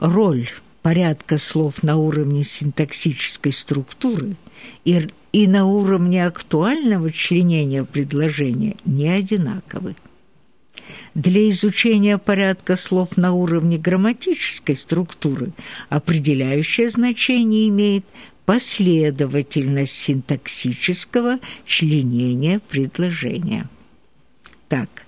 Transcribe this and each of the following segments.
роль порядка слов на уровне синтаксической структуры и, и на уровне актуального членения предложения не одинаковы. Для изучения порядка слов на уровне грамматической структуры определяющее значение имеет последовательность синтаксического членения предложения. Так,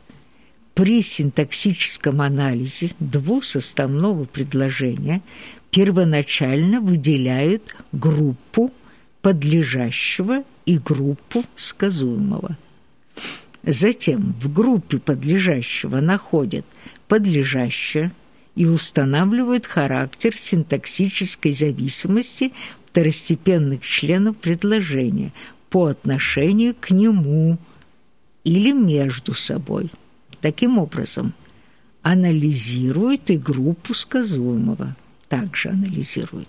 при синтаксическом анализе двусоставного предложения первоначально выделяют группу подлежащего и группу сказуемого. Затем в группе подлежащего находят подлежащее и устанавливают характер синтаксической зависимости второстепенных членов предложения по отношению к нему или между собой. Таким образом, анализирует и группу сказуемого. Также анализирует.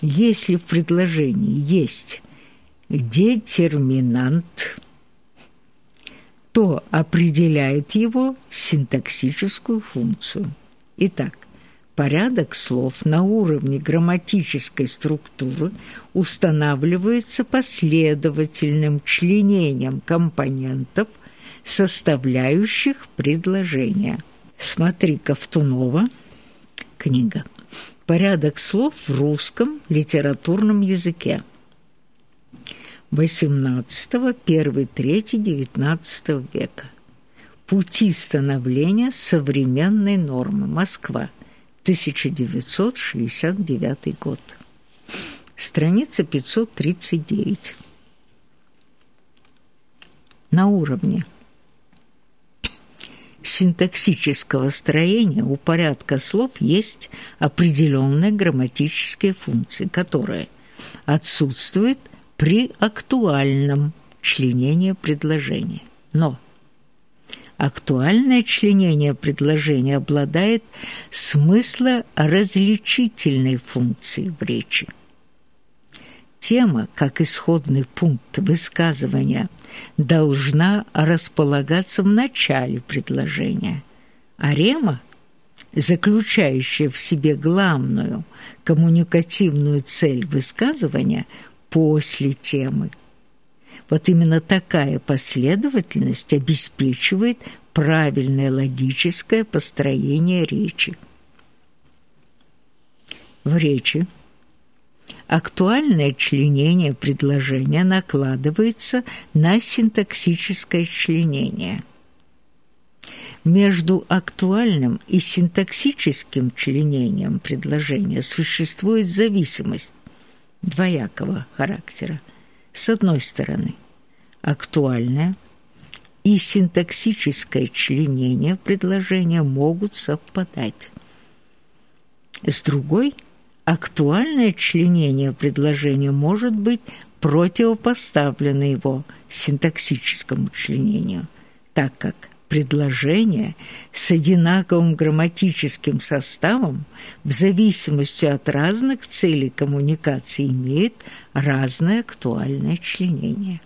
Если в предложении есть детерминант, то определяет его синтаксическую функцию. Итак, порядок слов на уровне грамматической структуры устанавливается последовательным членением компонентов – составляющих предложения. Смотри Ковтунова, книга. Порядок слов в русском литературном языке. 18, 1, 3, 19 века. Пути становления современной нормы. Москва. 1969 год. Страница 539. На уровне синтаксического строения у порядка слов есть определенные грамматические функции, которые отсутствуют при актуальном членении предложения. Но актуальное членение предложения обладает смыслоразличительной функцией в речи. Тема, как исходный пункт высказывания, должна располагаться в начале предложения, а рема, заключающая в себе главную коммуникативную цель высказывания, после темы. Вот именно такая последовательность обеспечивает правильное логическое построение речи. В речи Актуальное членение предложения накладывается на синтаксическое членение. Между актуальным и синтаксическим членением предложения существует зависимость двоякого характера. С одной стороны, актуальное и синтаксическое членение предложения могут совпадать. С другой – актуальное членение предложения может быть противопоставлено его синтаксическому членению, так как предложение с одинаковым грамматическим составом в зависимости от разных целей коммуникации имеет разное актуальное членение.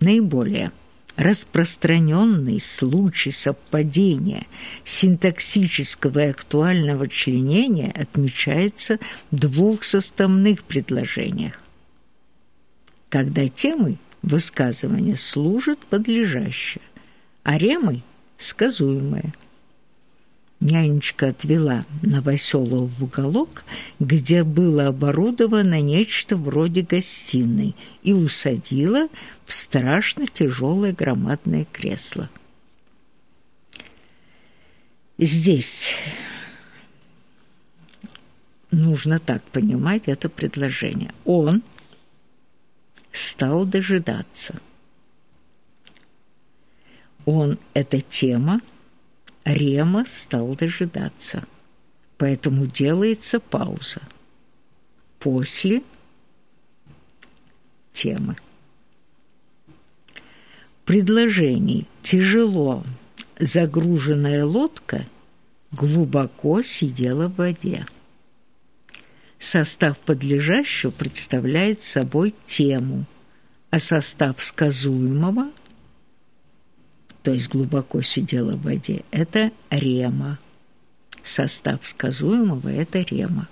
Наиболее распространенный случай совпадения синтаксического и актуального членения отмечается в двух составных предложениях. Когда темой высказывания служит подлежащее, а ремой – сказуемое – Нянечка отвела Новоселова в уголок, где было оборудовано нечто вроде гостиной, и усадила в страшно тяжелое громадное кресло. Здесь нужно так понимать это предложение. Он стал дожидаться. Он – это тема, Рема стал дожидаться. Поэтому делается пауза. После темы. Предложений «тяжело загруженная лодка» глубоко сидела в воде. Состав подлежащего представляет собой тему, а состав сказуемого – то есть глубоко сидела в воде, это рема. Состав сказуемого – это рема.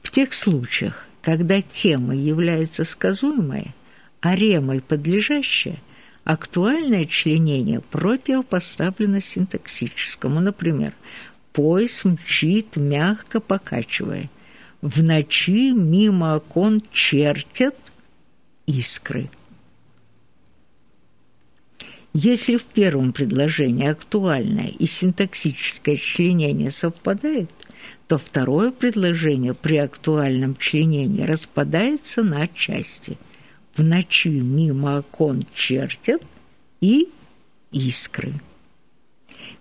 В тех случаях, когда темой является сказуемое, а ремой подлежащее, актуальное членение противопоставлено синтаксическому. Например, «поезд мчит, мягко покачивая», «в ночи мимо окон чертят искры». Если в первом предложении актуальное и синтаксическое членение совпадает, то второе предложение при актуальном членении распадается на части. В ночи мимо окон чертят и искры.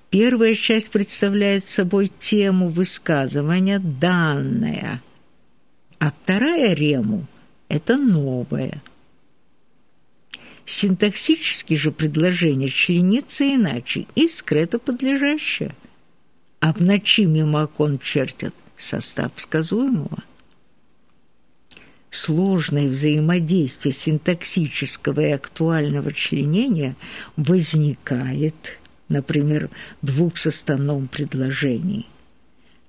Первая часть представляет собой тему высказывания «данная», а вторая – рему – это новое – Синтаксически же предложение членится иначе, искрето подлежащее. А в ночи мимо окон чертят состав сказуемого. Сложное взаимодействие синтаксического и актуального членения возникает, например, в двухсоставном предложении.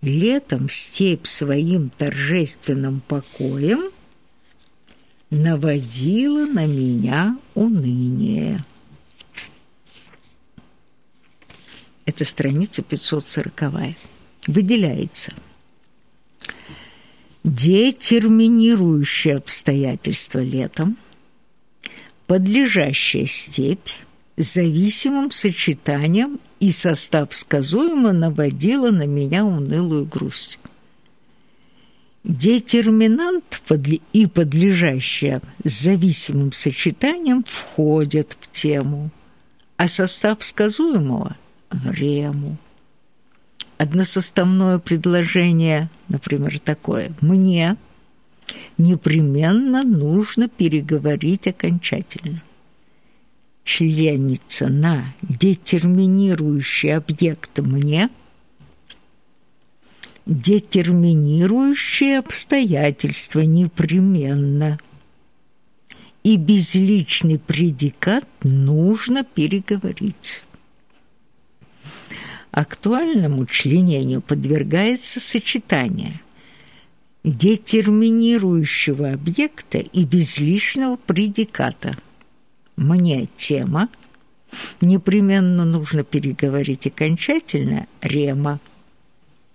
Летом степь своим торжественным покоем – наводила на меня уныние. Это страница 540. Выделяется. Детерминирующее обстоятельство летом, подлежащая степь, зависимым сочетанием и состав сказуемо наводила на меня унылую грусть. Детерминант и подлежащее зависимым сочетанием входят в тему, а состав сказуемого – в рему. Односоставное предложение, например, такое «мне» непременно нужно переговорить окончательно. Членится на детерминирующий объект «мне» – детерминирующие обстоятельства непременно. И безличный предикат нужно переговорить. Актуальному членению подвергается сочетание детерминирующего объекта и безличного предиката. Мне тема, непременно нужно переговорить окончательно, рема –